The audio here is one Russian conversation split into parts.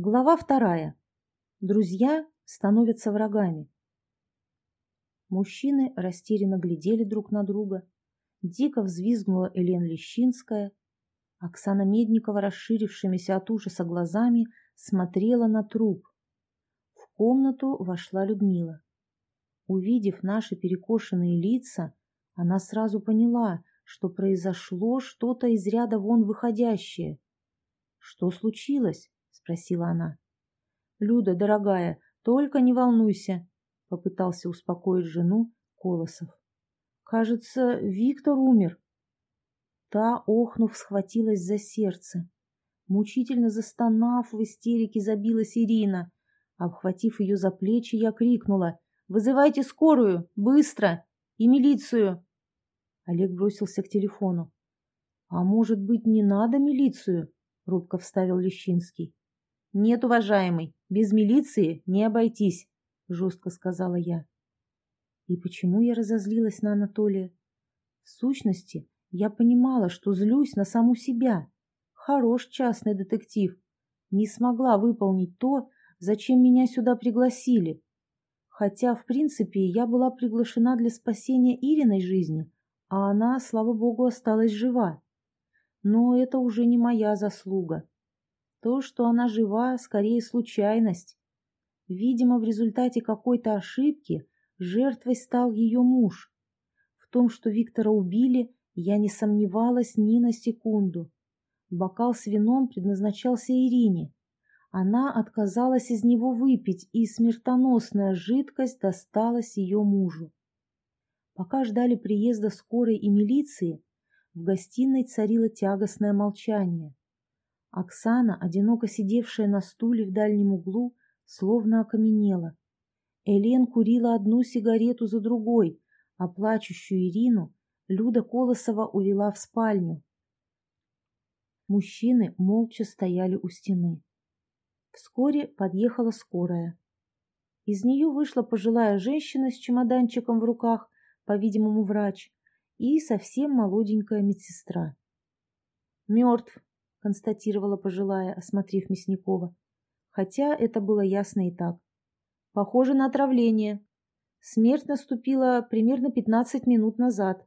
Глава вторая. Друзья становятся врагами. Мужчины растерянно глядели друг на друга. Дико взвизгнула Элен Лещинская. Оксана Медникова, расширившимися от ужаса глазами, смотрела на труп. В комнату вошла Людмила. Увидев наши перекошенные лица, она сразу поняла, что произошло что-то из ряда вон выходящее. «Что случилось?» Спросила она. «Люда, дорогая, только не волнуйся», — попытался успокоить жену Колосов. «Кажется, Виктор умер». Та, охнув, схватилась за сердце. Мучительно застонав, в истерике забилась Ирина. Обхватив ее за плечи, я крикнула «Вызывайте скорую! Быстро! И милицию!» Олег бросился к телефону. «А может быть, не надо милицию?» — робко вставил Лещинский. «Нет, уважаемый, без милиции не обойтись», — жестко сказала я. И почему я разозлилась на Анатолия? В сущности, я понимала, что злюсь на саму себя. Хорош частный детектив. Не смогла выполнить то, зачем меня сюда пригласили. Хотя, в принципе, я была приглашена для спасения Ириной жизни, а она, слава богу, осталась жива. Но это уже не моя заслуга. То, что она жива, скорее случайность. Видимо, в результате какой-то ошибки жертвой стал ее муж. В том, что Виктора убили, я не сомневалась ни на секунду. Бокал с вином предназначался Ирине. Она отказалась из него выпить, и смертоносная жидкость досталась ее мужу. Пока ждали приезда скорой и милиции, в гостиной царило тягостное молчание. Оксана, одиноко сидевшая на стуле в дальнем углу, словно окаменела. Элен курила одну сигарету за другой, а плачущую Ирину Люда Колосова увела в спальню. Мужчины молча стояли у стены. Вскоре подъехала скорая. Из нее вышла пожилая женщина с чемоданчиком в руках, по-видимому, врач, и совсем молоденькая медсестра. «Мертв», — констатировала пожилая, осмотрев Мясникова. Хотя это было ясно и так. Похоже на отравление. Смерть наступила примерно пятнадцать минут назад.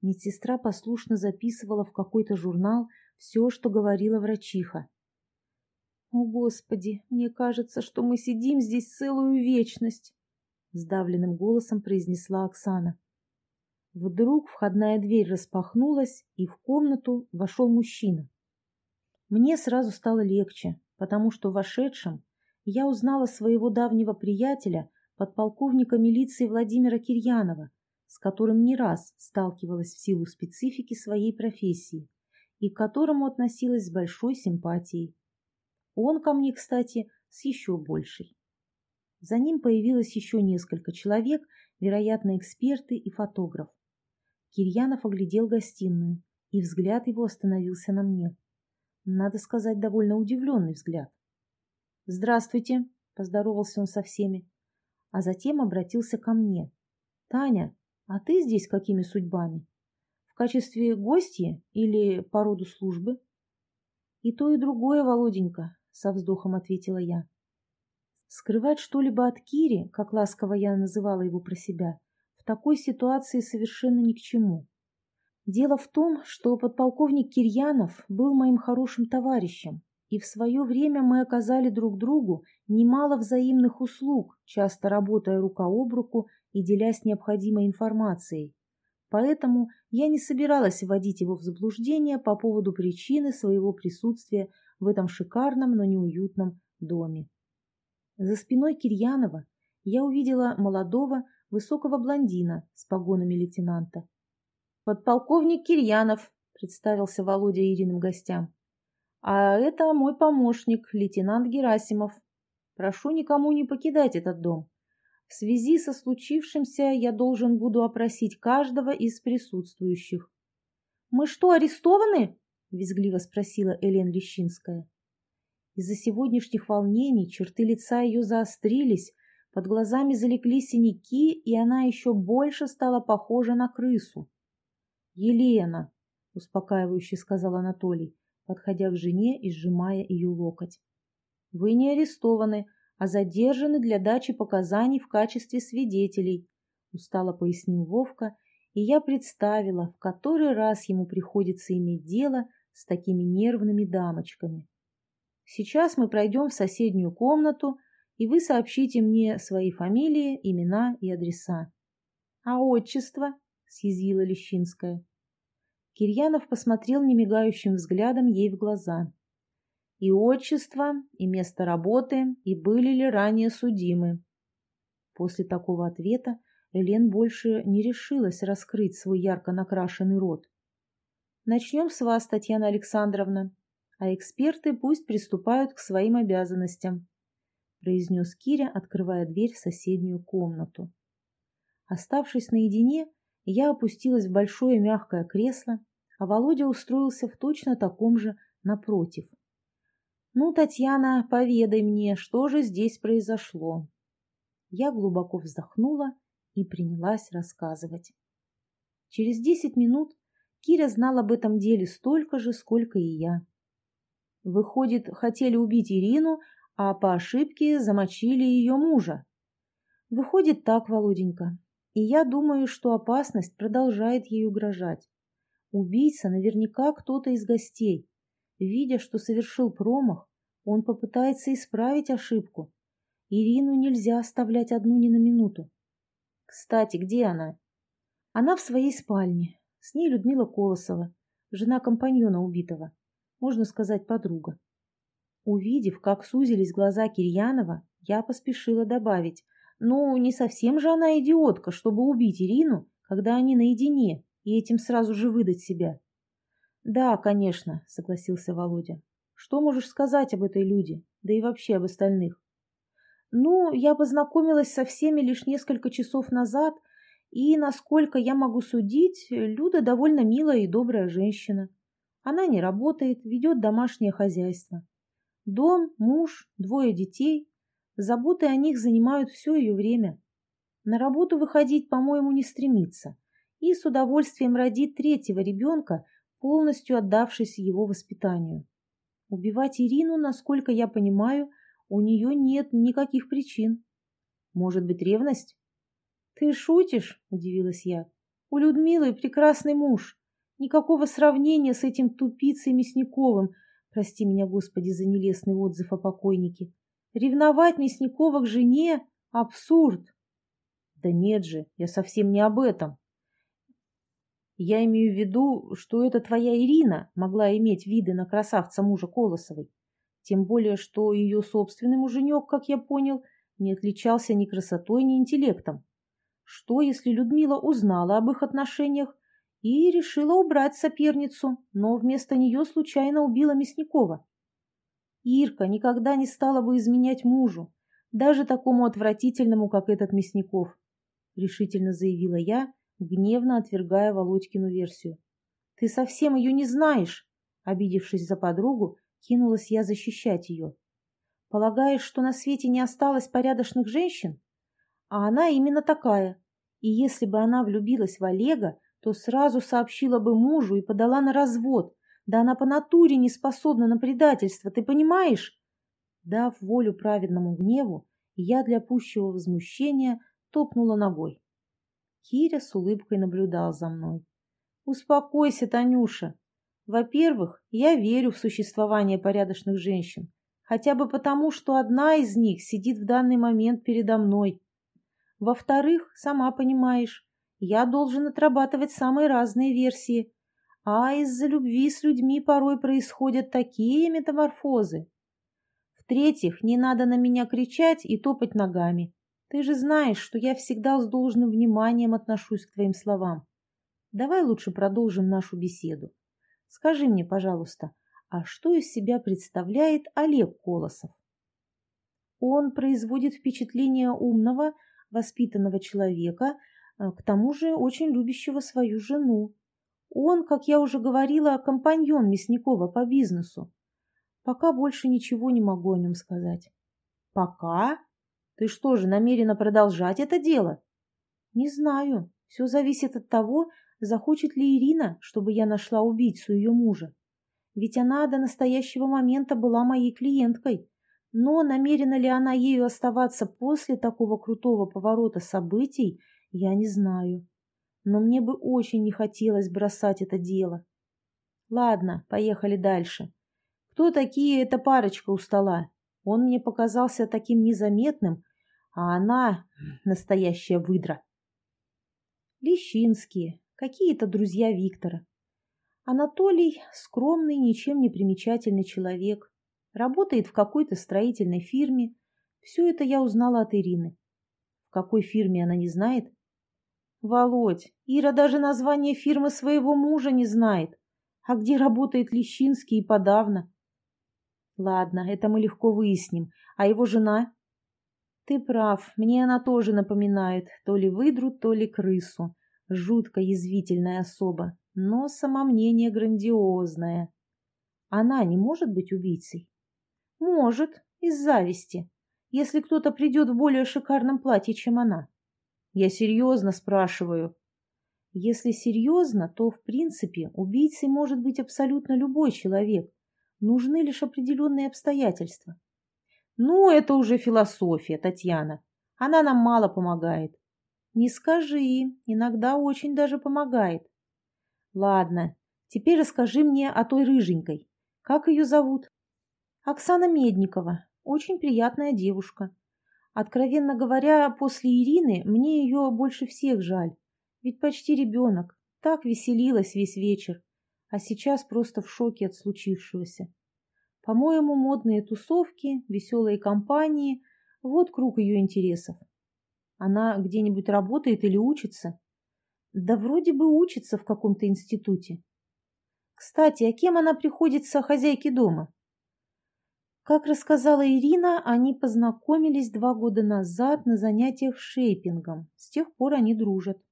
Медсестра послушно записывала в какой-то журнал все, что говорила врачиха. «О, Господи, мне кажется, что мы сидим здесь целую вечность!» Сдавленным голосом произнесла Оксана. Вдруг входная дверь распахнулась, и в комнату вошел мужчина. Мне сразу стало легче, потому что вошедшем я узнала своего давнего приятеля, подполковника милиции Владимира Кирьянова, с которым не раз сталкивалась в силу специфики своей профессии и к которому относилась с большой симпатией. Он ко мне, кстати, с еще большей. За ним появилось еще несколько человек, вероятно, эксперты и фотограф. Кирьянов оглядел гостиную, и взгляд его остановился на мне надо сказать, довольно удивленный взгляд. «Здравствуйте», — поздоровался он со всеми, а затем обратился ко мне. «Таня, а ты здесь какими судьбами? В качестве гостья или по роду службы?» «И то, и другое, Володенька», — со вздохом ответила я. Скрывать что-либо от Кири, как ласково я называла его про себя, в такой ситуации совершенно ни к чему. Дело в том, что подполковник Кирьянов был моим хорошим товарищем, и в свое время мы оказали друг другу немало взаимных услуг, часто работая рука об руку и делясь необходимой информацией. Поэтому я не собиралась вводить его в заблуждение по поводу причины своего присутствия в этом шикарном, но неуютном доме. За спиной Кирьянова я увидела молодого, высокого блондина с погонами лейтенанта. «Подполковник Кирьянов», — представился Володя Ириным гостям. «А это мой помощник, лейтенант Герасимов. Прошу никому не покидать этот дом. В связи со случившимся я должен буду опросить каждого из присутствующих». «Мы что, арестованы?» — визгливо спросила Элен Лещинская. Из-за сегодняшних волнений черты лица ее заострились, под глазами залегли синяки, и она еще больше стала похожа на крысу. «Елена!» — успокаивающе сказал Анатолий, подходя к жене и сжимая ее локоть. Вы не арестованы, а задержаны для дачи показаний в качестве свидетелей, устало пояснил Вовка, и я представила, в который раз ему приходится иметь дело с такими нервными дамочками. Сейчас мы пройдем в соседнюю комнату, и вы сообщите мне свои фамилии, имена и адреса. — А отчество? — съязвила Лещинская. Кирьянов посмотрел немигающим взглядом ей в глаза. И отчество, и место работы, и были ли ранее судимы. После такого ответа Элен больше не решилась раскрыть свой ярко накрашенный рот. Начнем с вас, Татьяна Александровна, а эксперты пусть приступают к своим обязанностям, произнес Киря, открывая дверь в соседнюю комнату. Оставшись наедине, я опустилась в большое мягкое кресло, а Володя устроился в точно таком же напротив. «Ну, Татьяна, поведай мне, что же здесь произошло?» Я глубоко вздохнула и принялась рассказывать. Через десять минут Киря знал об этом деле столько же, сколько и я. Выходит, хотели убить Ирину, а по ошибке замочили ее мужа. Выходит так, Володенька. И я думаю, что опасность продолжает ей угрожать. Убийца наверняка кто-то из гостей. Видя, что совершил промах, он попытается исправить ошибку. Ирину нельзя оставлять одну ни на минуту. Кстати, где она? Она в своей спальне. С ней Людмила Колосова, жена компаньона убитого. Можно сказать, подруга. Увидев, как сузились глаза Кирьянова, я поспешила добавить. Ну, не совсем же она идиотка, чтобы убить Ирину, когда они наедине, и этим сразу же выдать себя. Да, конечно, согласился Володя. Что можешь сказать об этой люди, да и вообще об остальных? Ну, я познакомилась со всеми лишь несколько часов назад, и, насколько я могу судить, Люда довольно милая и добрая женщина. Она не работает, ведет домашнее хозяйство. Дом, муж, двое детей. Заботы о них занимают все ее время. На работу выходить, по-моему, не стремится. И с удовольствием родит третьего ребенка, полностью отдавшись его воспитанию. Убивать Ирину, насколько я понимаю, у нее нет никаких причин. Может быть, ревность? Ты шутишь? Удивилась я. У Людмилы прекрасный муж. Никакого сравнения с этим тупицей Мясниковым. Прости меня, Господи, за нелестный отзыв о покойнике. Ревновать Мясникова к жене — абсурд. Да нет же, я совсем не об этом. Я имею в виду, что это твоя Ирина могла иметь виды на красавца мужа Колосовой. Тем более, что ее собственный муженек, как я понял, не отличался ни красотой, ни интеллектом. Что, если Людмила узнала об их отношениях и решила убрать соперницу, но вместо нее случайно убила Мясникова? Ирка никогда не стала бы изменять мужу, даже такому отвратительному, как этот Мясников, решительно заявила я, гневно отвергая Володькину версию. Ты совсем ее не знаешь, обидевшись за подругу, кинулась я защищать ее. Полагаешь, что на свете не осталось порядочных женщин? А она именно такая. И если бы она влюбилась в Олега, то сразу сообщила бы мужу и подала на развод. Да она по натуре не способна на предательство, ты понимаешь? Дав волю праведному гневу, я для пущего возмущения топнула ногой. Киря с улыбкой наблюдал за мной. «Успокойся, Танюша. Во-первых, я верю в существование порядочных женщин, хотя бы потому, что одна из них сидит в данный момент передо мной. Во-вторых, сама понимаешь, я должен отрабатывать самые разные версии, а из-за любви с людьми порой происходят такие метаморфозы. В-третьих, не надо на меня кричать и топать ногами. Ты же знаешь, что я всегда с должным вниманием отношусь к твоим словам. Давай лучше продолжим нашу беседу. Скажи мне, пожалуйста, а что из себя представляет Олег Колосов? Он производит впечатление умного, воспитанного человека, а, к тому же очень любящего свою жену. Он, как я уже говорила, компаньон Мясникова по бизнесу. Пока больше ничего не могу о нем сказать. Пока? Ты что же, намерена продолжать это дело? Не знаю. Все зависит от того, захочет ли Ирина, чтобы я нашла убийцу ее мужа. Ведь она до настоящего момента была моей клиенткой, Но намерена ли она ею оставаться после такого крутого поворота событий, я не знаю. Но мне бы очень не хотелось бросать это дело. Ладно, поехали дальше. Кто такие эта парочка у стола? Он мне показался таким незаметным, а она настоящая выдра. Лещинские, какие-то друзья Виктора. Анатолий – скромный, ничем не примечательный человек. Работает в какой-то строительной фирме. Все это я узнала от Ирины. В какой фирме она не знает? Володь, Ира даже название фирмы своего мужа не знает. А где работает Лещинский и подавно. Ладно, это мы легко выясним. А его жена? Ты прав, мне она тоже напоминает то ли выдру, то ли крысу. Жутко язвительная особа, но самомнение грандиозное. Она не может быть убийцей? Может, из зависти, если кто-то придет в более шикарном платье, чем она. Я серьезно спрашиваю. Если серьезно, то, в принципе, убийцей может быть абсолютно любой человек. Нужны лишь определенные обстоятельства. Ну, это уже философия, Татьяна. Она нам мало помогает. Не скажи, иногда очень даже помогает. Ладно, теперь расскажи мне о той рыженькой. Как ее зовут? Оксана Медникова. Очень приятная девушка. Откровенно говоря, после Ирины мне ее больше всех жаль. Ведь почти ребенок. Так веселилась весь вечер. А сейчас просто в шоке от случившегося. По-моему, модные тусовки, веселые компании – вот круг ее интересов. Она где-нибудь работает или учится? Да вроде бы учится в каком-то институте. Кстати, а кем она приходится хозяйке дома? Как рассказала Ирина, они познакомились два года назад на занятиях шейпингом. С тех пор они дружат.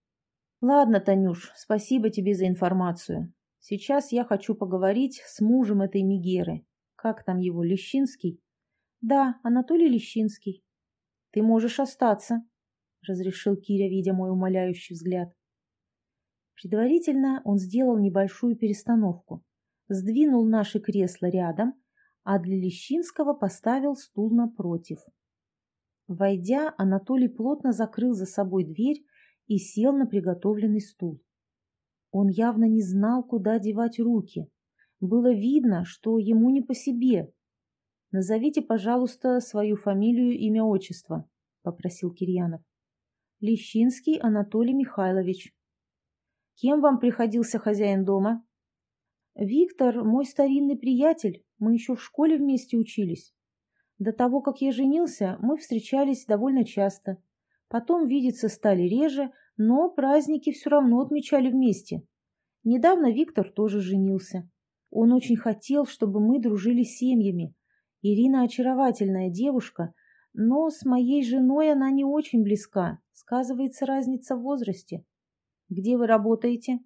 Ладно, Танюш, спасибо тебе за информацию. Сейчас я хочу поговорить с мужем этой Мигеры. Как там его, Лещинский? Да, Анатолий Лещинский. Ты можешь остаться, разрешил Киря, видя мой умоляющий взгляд. Предварительно он сделал небольшую перестановку. Сдвинул наши кресла рядом, а для Лещинского поставил стул напротив. Войдя, Анатолий плотно закрыл за собой дверь и сел на приготовленный стул. Он явно не знал, куда девать руки. Было видно, что ему не по себе. «Назовите, пожалуйста, свою фамилию, имя, отчество», — попросил Кирьянов. «Лещинский Анатолий Михайлович». «Кем вам приходился хозяин дома?» «Виктор, мой старинный приятель. Мы еще в школе вместе учились. До того, как я женился, мы встречались довольно часто. Потом видеться стали реже, но праздники все равно отмечали вместе. Недавно Виктор тоже женился. Он очень хотел, чтобы мы дружили семьями. Ирина очаровательная девушка, но с моей женой она не очень близка. Сказывается разница в возрасте. Где вы работаете?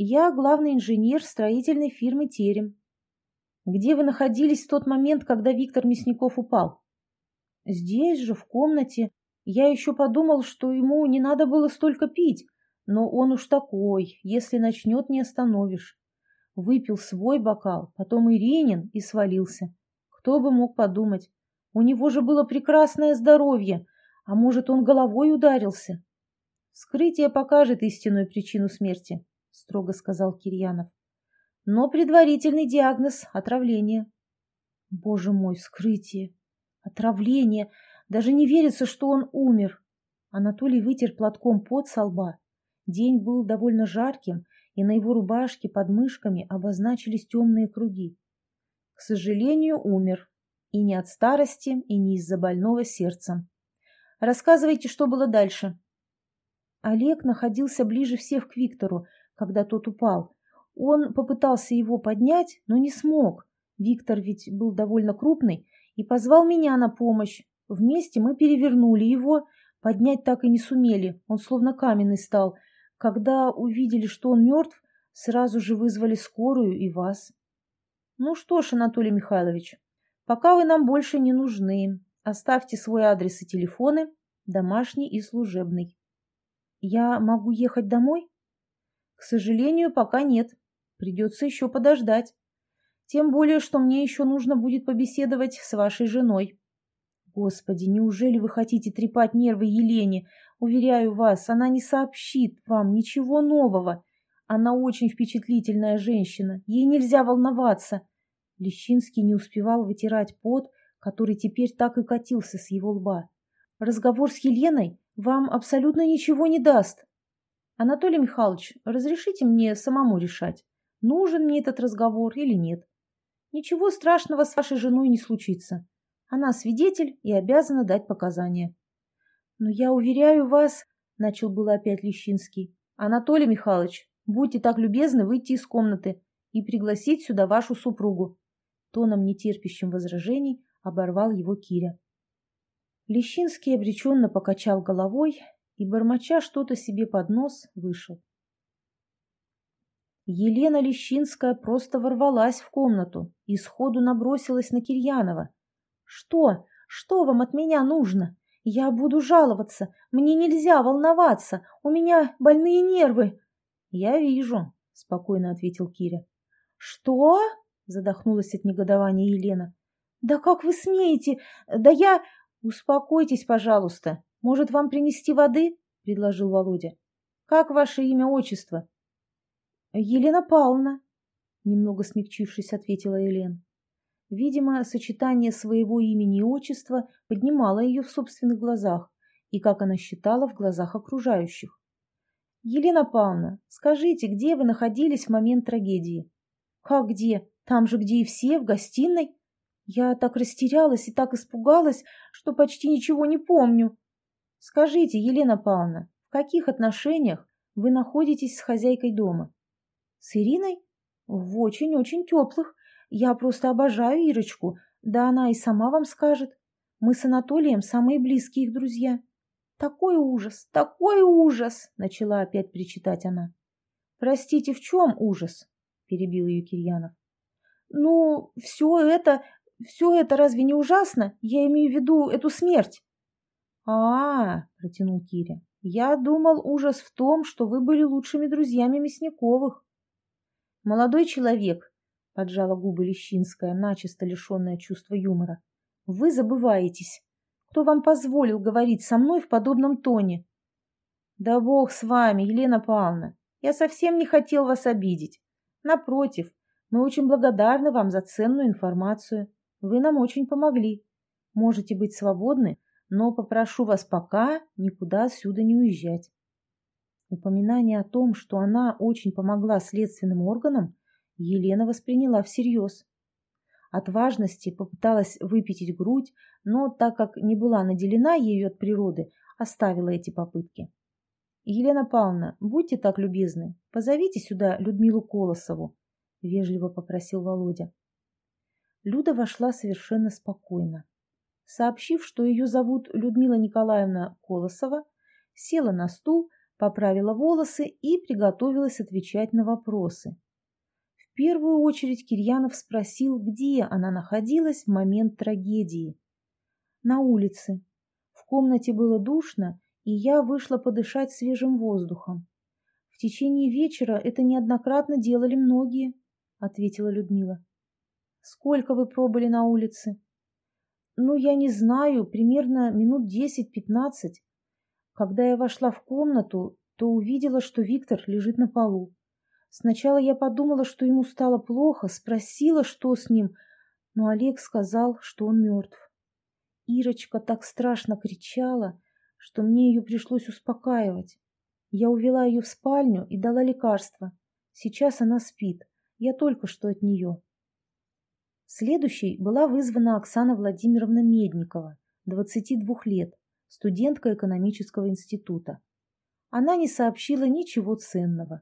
Я главный инженер строительной фирмы «Терем». Где вы находились в тот момент, когда Виктор Мясников упал? Здесь же, в комнате. Я еще подумал, что ему не надо было столько пить, но он уж такой, если начнет, не остановишь. Выпил свой бокал, потом Иринин и свалился. Кто бы мог подумать? У него же было прекрасное здоровье, а может, он головой ударился? Вскрытие покажет истинную причину смерти, строго сказал Кирьянов. Но предварительный диагноз – отравление. Боже мой, вскрытие! Отравление! Даже не верится, что он умер. Анатолий вытер платком пот со лба. День был довольно жарким, и на его рубашке под мышками обозначились темные круги. К сожалению, умер. И не от старости, и не из-за больного сердца. Рассказывайте, что было дальше. Олег находился ближе всех к Виктору, когда тот упал. Он попытался его поднять, но не смог. Виктор ведь был довольно крупный и позвал меня на помощь. Вместе мы перевернули его, поднять так и не сумели, он словно каменный стал, когда увидели, что он мертв, сразу же вызвали скорую и вас. Ну что ж, Анатолий Михайлович, пока вы нам больше не нужны. Оставьте свой адрес и телефоны, домашний и служебный. Я могу ехать домой? К сожалению, пока нет. Придется еще подождать. Тем более, что мне еще нужно будет побеседовать с вашей женой. Господи, неужели вы хотите трепать нервы Елене? Уверяю вас, она не сообщит вам ничего нового. Она очень впечатлительная женщина, ей нельзя волноваться. Лещинский не успевал вытирать пот, который теперь так и катился с его лба. Разговор с Еленой вам абсолютно ничего не даст. Анатолий Михайлович, разрешите мне самому решать, нужен мне этот разговор или нет. Ничего страшного с вашей женой не случится. Она свидетель и обязана дать показания. Но я уверяю вас, — начал было опять Лещинский. Анатолий Михайлович, будьте так любезны выйти из комнаты и пригласить сюда вашу супругу. Тоном нетерпящим возражений оборвал его Киря. Лещинский обреченно покачал головой и, бормоча что-то себе под нос, вышел. Елена Лещинская просто ворвалась в комнату и сходу набросилась на Кирьянова. «Что? Что вам от меня нужно? Я буду жаловаться. Мне нельзя волноваться. У меня больные нервы». «Я вижу», — спокойно ответил Киря. «Что?» — задохнулась от негодования Елена. «Да как вы смеете? Да я...» «Успокойтесь, пожалуйста. Может, вам принести воды?» — предложил Володя. «Как ваше имя, отчество?» «Елена Павловна», — немного смягчившись, ответила Елена. Видимо, сочетание своего имени и отчества поднимало ее в собственных глазах и, как она считала, в глазах окружающих. «Елена Павловна, скажите, где вы находились в момент трагедии?» «Как где? Там же, где и все, в гостиной?» «Я так растерялась и так испугалась, что почти ничего не помню». «Скажите, Елена Павловна, в каких отношениях вы находитесь с хозяйкой дома?» «С Ириной?» «В очень-очень теплых. Я просто обожаю Ирочку, да она и сама вам скажет. Мы с Анатолием самые близкие их друзья. Такой ужас, такой ужас, начала опять причитать она. Простите, в чем ужас? перебил ее Кирьянов. Ну, все это, все это разве не ужасно? Я имею в виду эту смерть. А, протянул Киря. Я думал, ужас в том, что вы были лучшими друзьями Мясниковых. Молодой человек, поджала губы Лещинская, начисто лишенная чувства юмора. Вы забываетесь. Кто вам позволил говорить со мной в подобном тоне? Да бог с вами, Елена Павловна. Я совсем не хотел вас обидеть. Напротив, мы очень благодарны вам за ценную информацию. Вы нам очень помогли. Можете быть свободны, но попрошу вас пока никуда отсюда не уезжать. Упоминание о том, что она очень помогла следственным органам, Елена восприняла всерьез. От важности попыталась выпятить грудь, но так как не была наделена ею от природы, оставила эти попытки. «Елена Павловна, будьте так любезны, позовите сюда Людмилу Колосову», — вежливо попросил Володя. Люда вошла совершенно спокойно. Сообщив, что ее зовут Людмила Николаевна Колосова, села на стул, поправила волосы и приготовилась отвечать на вопросы первую очередь Кирьянов спросил, где она находилась в момент трагедии. На улице. В комнате было душно, и я вышла подышать свежим воздухом. В течение вечера это неоднократно делали многие, ответила Людмила. Сколько вы пробыли на улице? Ну, я не знаю, примерно минут десять-пятнадцать. Когда я вошла в комнату, то увидела, что Виктор лежит на полу. Сначала я подумала, что ему стало плохо, спросила, что с ним, но Олег сказал, что он мертв. Ирочка так страшно кричала, что мне ее пришлось успокаивать. Я увела ее в спальню и дала лекарство. Сейчас она спит. Я только что от нее. Следующей была вызвана Оксана Владимировна Медникова, 22 лет, студентка экономического института. Она не сообщила ничего ценного.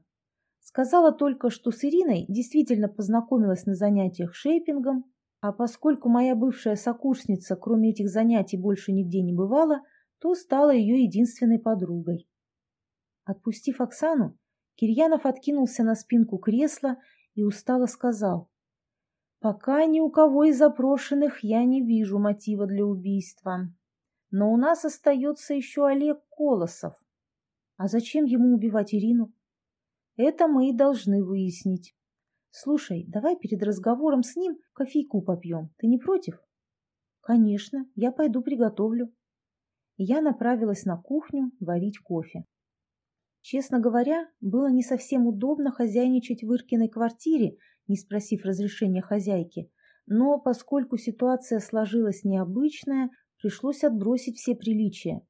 Сказала только, что с Ириной действительно познакомилась на занятиях шейпингом, а поскольку моя бывшая сокурсница, кроме этих занятий, больше нигде не бывала, то стала ее единственной подругой. Отпустив Оксану, Кирьянов откинулся на спинку кресла и устало сказал, «Пока ни у кого из запрошенных я не вижу мотива для убийства. Но у нас остается еще Олег Колосов. А зачем ему убивать Ирину? Это мы и должны выяснить. Слушай, давай перед разговором с ним кофейку попьем. Ты не против? Конечно, я пойду приготовлю. Я направилась на кухню варить кофе. Честно говоря, было не совсем удобно хозяйничать в Иркиной квартире, не спросив разрешения хозяйки, но поскольку ситуация сложилась необычная, пришлось отбросить все приличия.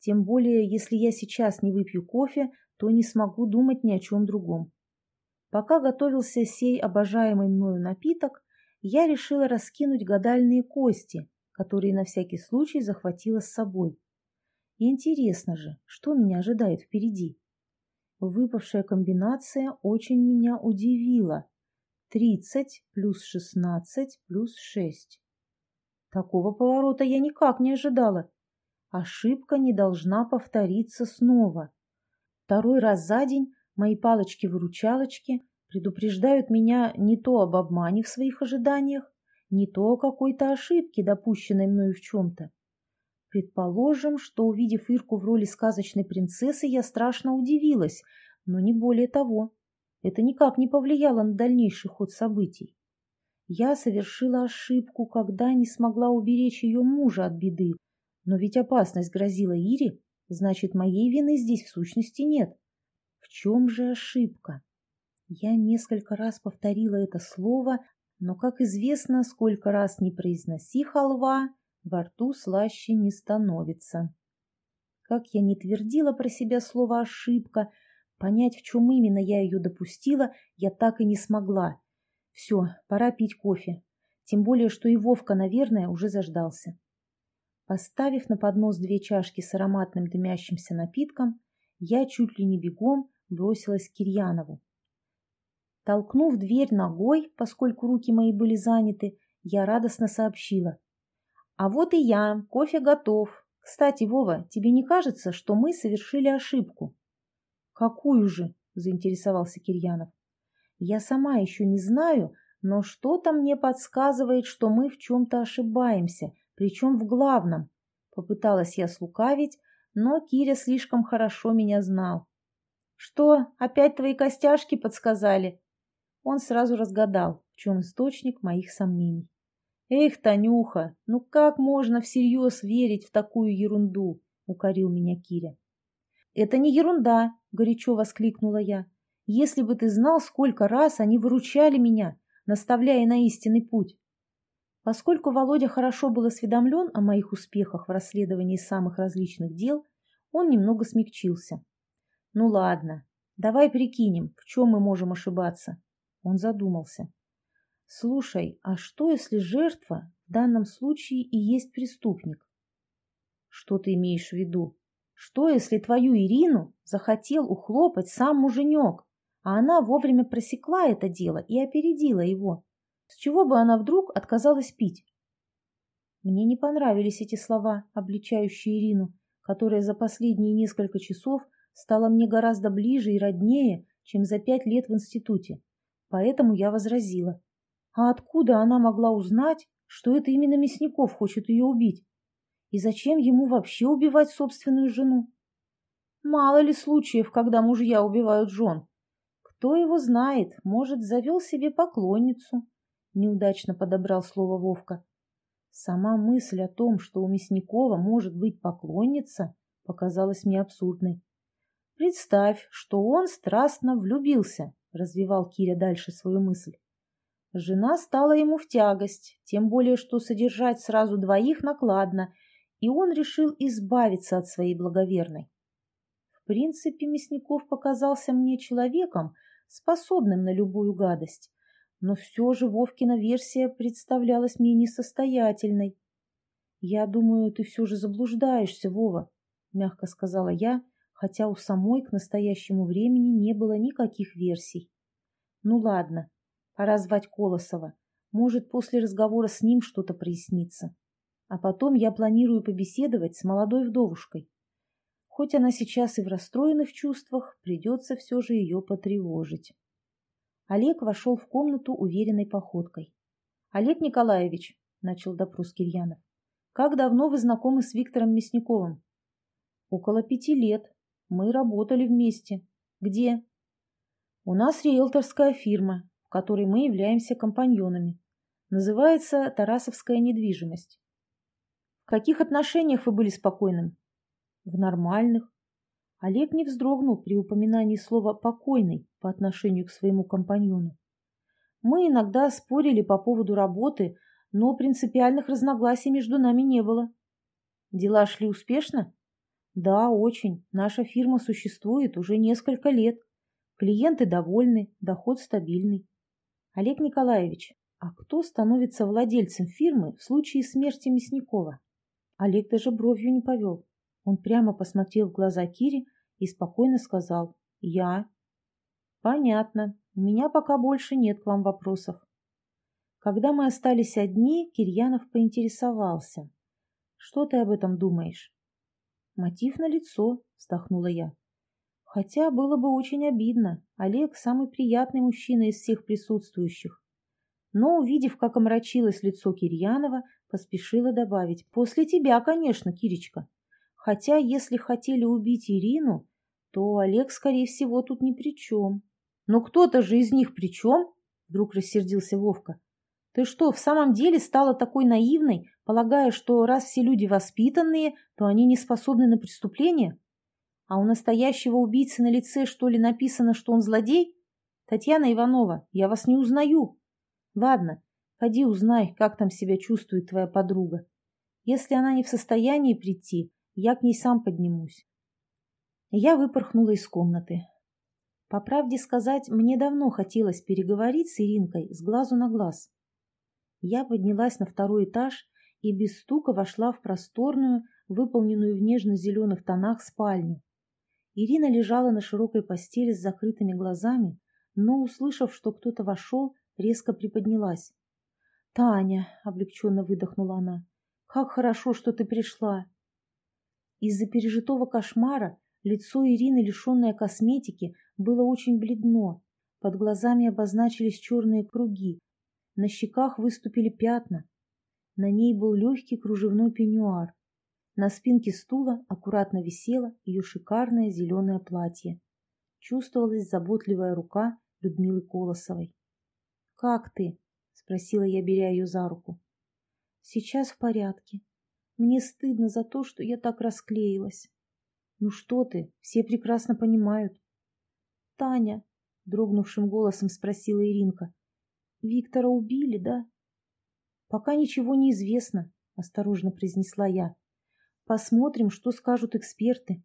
Тем более, если я сейчас не выпью кофе, то не смогу думать ни о чем другом. Пока готовился сей обожаемый мною напиток, я решила раскинуть гадальные кости, которые на всякий случай захватила с собой. И интересно же, что меня ожидает впереди. Выпавшая комбинация очень меня удивила. 30 плюс 16 плюс 6. Такого поворота я никак не ожидала. Ошибка не должна повториться снова. Второй раз за день мои палочки-выручалочки предупреждают меня не то об обмане в своих ожиданиях, не то о какой-то ошибке, допущенной мною в чем-то. Предположим, что, увидев Ирку в роли сказочной принцессы, я страшно удивилась, но не более того. Это никак не повлияло на дальнейший ход событий. Я совершила ошибку, когда не смогла уберечь ее мужа от беды, но ведь опасность грозила Ире, значит, моей вины здесь в сущности нет. В чем же ошибка? Я несколько раз повторила это слово, но, как известно, сколько раз не произноси халва, во рту слаще не становится. Как я не твердила про себя слово «ошибка», понять, в чем именно я ее допустила, я так и не смогла. Все, пора пить кофе. Тем более, что и Вовка, наверное, уже заждался. Поставив на поднос две чашки с ароматным дымящимся напитком, я чуть ли не бегом бросилась к Кирьянову. Толкнув дверь ногой, поскольку руки мои были заняты, я радостно сообщила. А вот и я, кофе готов. Кстати, Вова, тебе не кажется, что мы совершили ошибку? Какую же? заинтересовался Кирьянов. Я сама еще не знаю, но что-то мне подсказывает, что мы в чем-то ошибаемся, причем в главном. Попыталась я слукавить, но Киря слишком хорошо меня знал. Что, опять твои костяшки подсказали? Он сразу разгадал, в чем источник моих сомнений. «Эх, Танюха, ну как можно всерьез верить в такую ерунду?» — укорил меня Киря. «Это не ерунда!» — горячо воскликнула я. «Если бы ты знал, сколько раз они выручали меня, наставляя на истинный путь!» Поскольку Володя хорошо был осведомлен о моих успехах в расследовании самых различных дел, он немного смягчился. «Ну ладно, давай прикинем, в чем мы можем ошибаться». Он задумался. Слушай, а что, если жертва в данном случае и есть преступник? Что ты имеешь в виду? Что, если твою Ирину захотел ухлопать сам муженек, а она вовремя просекла это дело и опередила его? С чего бы она вдруг отказалась пить? Мне не понравились эти слова, обличающие Ирину, которая за последние несколько часов стала мне гораздо ближе и роднее, чем за пять лет в институте. Поэтому я возразила. А откуда она могла узнать, что это именно Мясников хочет ее убить? И зачем ему вообще убивать собственную жену? Мало ли случаев, когда мужья убивают жен. Кто его знает, может, завел себе поклонницу. Неудачно подобрал слово Вовка. Сама мысль о том, что у Мясникова может быть поклонница, показалась мне абсурдной. Представь, что он страстно влюбился, развивал Киря дальше свою мысль. Жена стала ему в тягость, тем более, что содержать сразу двоих накладно, и он решил избавиться от своей благоверной. В принципе, Мясников показался мне человеком, способным на любую гадость, но все же Вовкина версия представлялась мне несостоятельной. «Я думаю, ты все же заблуждаешься, Вова», — мягко сказала я, хотя у самой к настоящему времени не было никаких версий. «Ну ладно, Пора звать Колосова. Может, после разговора с ним что-то прояснится. А потом я планирую побеседовать с молодой вдовушкой. Хоть она сейчас и в расстроенных чувствах, придется все же ее потревожить. Олег вошел в комнату уверенной походкой. — Олег Николаевич, — начал допрос Кирьянов, — как давно вы знакомы с Виктором Мясниковым? — Около пяти лет. Мы работали вместе. Где? — У нас риэлторская фирма в которой мы являемся компаньонами. Называется «Тарасовская недвижимость». В каких отношениях вы были спокойным? В нормальных. Олег не вздрогнул при упоминании слова «покойный» по отношению к своему компаньону. Мы иногда спорили по поводу работы, но принципиальных разногласий между нами не было. Дела шли успешно? Да, очень. Наша фирма существует уже несколько лет. Клиенты довольны, доход стабильный. Олег Николаевич, а кто становится владельцем фирмы в случае смерти Мясникова? Олег даже бровью не повел. Он прямо посмотрел в глаза Кире и спокойно сказал «Я». «Понятно. У меня пока больше нет к вам вопросов». Когда мы остались одни, Кирьянов поинтересовался. «Что ты об этом думаешь?» «Мотив на лицо», — вздохнула я. «Хотя было бы очень обидно. Олег самый приятный мужчина из всех присутствующих». Но, увидев, как омрачилось лицо Кирьянова, поспешила добавить. «После тебя, конечно, Киречка. Хотя, если хотели убить Ирину, то Олег, скорее всего, тут ни при чем». «Но кто-то же из них при чем?» Вдруг рассердился Вовка. «Ты что, в самом деле стала такой наивной, полагая, что раз все люди воспитанные, то они не способны на преступление? А у настоящего убийцы на лице, что ли, написано, что он злодей? Татьяна Иванова, я вас не узнаю. Ладно, поди узнай, как там себя чувствует твоя подруга. Если она не в состоянии прийти, я к ней сам поднимусь. Я выпорхнула из комнаты. По правде сказать, мне давно хотелось переговорить с Иринкой с глазу на глаз. Я поднялась на второй этаж и без стука вошла в просторную, выполненную в нежно-зеленых тонах спальню. Ирина лежала на широкой постели с закрытыми глазами, но, услышав, что кто-то вошел, резко приподнялась. «Таня!» — облегченно выдохнула она. «Как хорошо, что ты пришла!» Из-за пережитого кошмара лицо Ирины, лишенное косметики, было очень бледно. Под глазами обозначились черные круги. На щеках выступили пятна. На ней был легкий кружевной пеньюар. На спинке стула аккуратно висело ее шикарное зеленое платье. Чувствовалась заботливая рука Людмилы Колосовой. «Как ты?» — спросила я, беря ее за руку. «Сейчас в порядке. Мне стыдно за то, что я так расклеилась». «Ну что ты, все прекрасно понимают». «Таня», — дрогнувшим голосом спросила Иринка, — «Виктора убили, да?» «Пока ничего не известно», — осторожно произнесла я. «Посмотрим, что скажут эксперты».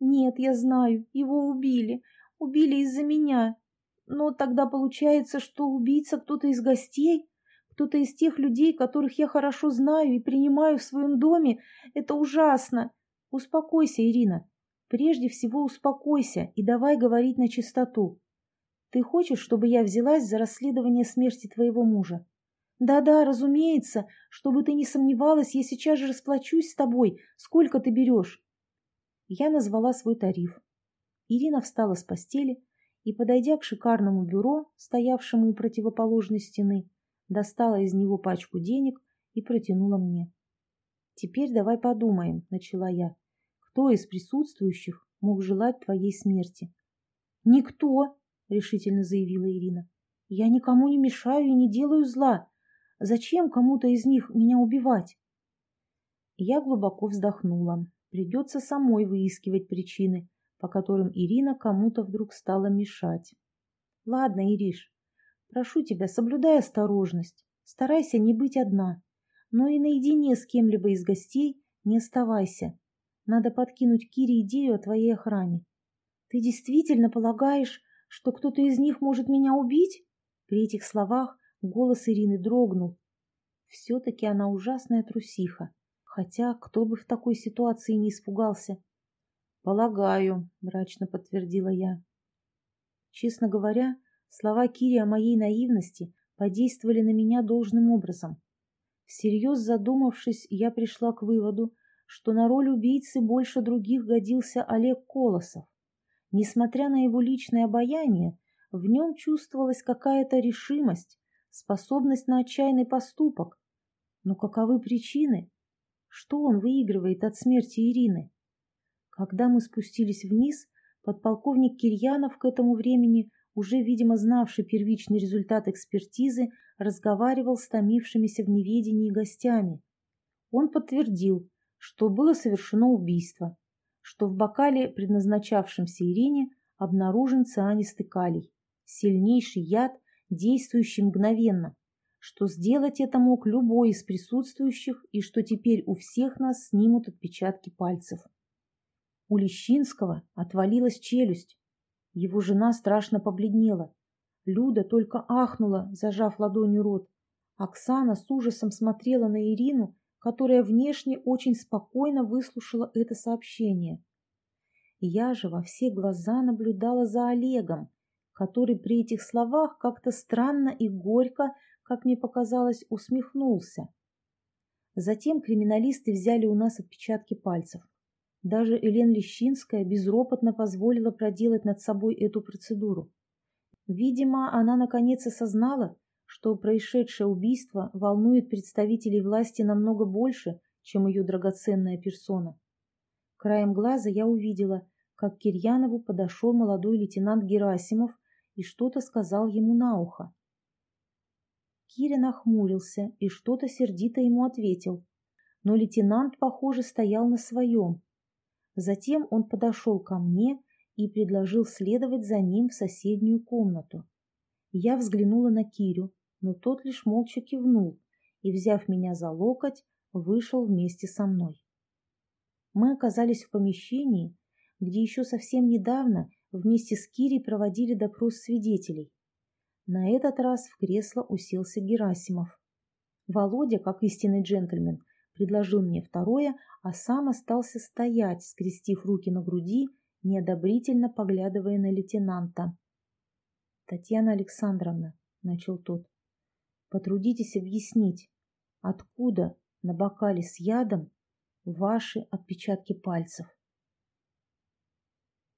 «Нет, я знаю, его убили. Убили из-за меня. Но тогда получается, что убийца кто-то из гостей, кто-то из тех людей, которых я хорошо знаю и принимаю в своем доме. Это ужасно. Успокойся, Ирина. Прежде всего успокойся и давай говорить на чистоту. Ты хочешь, чтобы я взялась за расследование смерти твоего мужа? Да-да, разумеется. Чтобы ты не сомневалась, я сейчас же расплачусь с тобой. Сколько ты берешь? Я назвала свой тариф. Ирина встала с постели и, подойдя к шикарному бюро, стоявшему у противоположной стены, достала из него пачку денег и протянула мне. «Теперь давай подумаем», — начала я. «Кто из присутствующих мог желать твоей смерти?» «Никто», — решительно заявила Ирина. «Я никому не мешаю и не делаю зла. Зачем кому-то из них меня убивать? Я глубоко вздохнула. Придется самой выискивать причины, по которым Ирина кому-то вдруг стала мешать. Ладно, Ириш, прошу тебя, соблюдай осторожность. Старайся не быть одна. Но и наедине с кем-либо из гостей не оставайся. Надо подкинуть Кире идею о твоей охране. Ты действительно полагаешь, что кто-то из них может меня убить? При этих словах Голос Ирины дрогнул. Все-таки она ужасная трусиха. Хотя кто бы в такой ситуации не испугался. «Полагаю», — мрачно подтвердила я. Честно говоря, слова Кири о моей наивности подействовали на меня должным образом. Всерьез задумавшись, я пришла к выводу, что на роль убийцы больше других годился Олег Колосов. Несмотря на его личное обаяние, в нем чувствовалась какая-то решимость, способность на отчаянный поступок. Но каковы причины? Что он выигрывает от смерти Ирины? Когда мы спустились вниз, подполковник Кирьянов к этому времени уже, видимо, знавший первичный результат экспертизы, разговаривал с томившимися в неведении гостями. Он подтвердил, что было совершено убийство, что в бокале, предназначавшемся Ирине, обнаружен цианистый калий, сильнейший яд, действующий мгновенно, что сделать это мог любой из присутствующих и что теперь у всех нас снимут отпечатки пальцев. У Лещинского отвалилась челюсть. Его жена страшно побледнела. Люда только ахнула, зажав ладонью рот. Оксана с ужасом смотрела на Ирину, которая внешне очень спокойно выслушала это сообщение. Я же во все глаза наблюдала за Олегом, который при этих словах как-то странно и горько как мне показалось, усмехнулся. Затем криминалисты взяли у нас отпечатки пальцев. Даже Элен Лещинская безропотно позволила проделать над собой эту процедуру. Видимо, она наконец осознала, что происшедшее убийство волнует представителей власти намного больше, чем ее драгоценная персона. Краем глаза я увидела, как к Кирьянову подошел молодой лейтенант Герасимов и что-то сказал ему на ухо. Киря нахмурился и что-то сердито ему ответил. Но лейтенант, похоже, стоял на своем. Затем он подошел ко мне и предложил следовать за ним в соседнюю комнату. Я взглянула на Кирю, но тот лишь молча кивнул и, взяв меня за локоть, вышел вместе со мной. Мы оказались в помещении, где еще совсем недавно вместе с Кирей проводили допрос свидетелей. На этот раз в кресло уселся Герасимов. Володя, как истинный джентльмен, предложил мне второе, а сам остался стоять, скрестив руки на груди, неодобрительно поглядывая на лейтенанта. «Татьяна Александровна», — начал тот, — «потрудитесь объяснить, откуда на бокале с ядом ваши отпечатки пальцев?»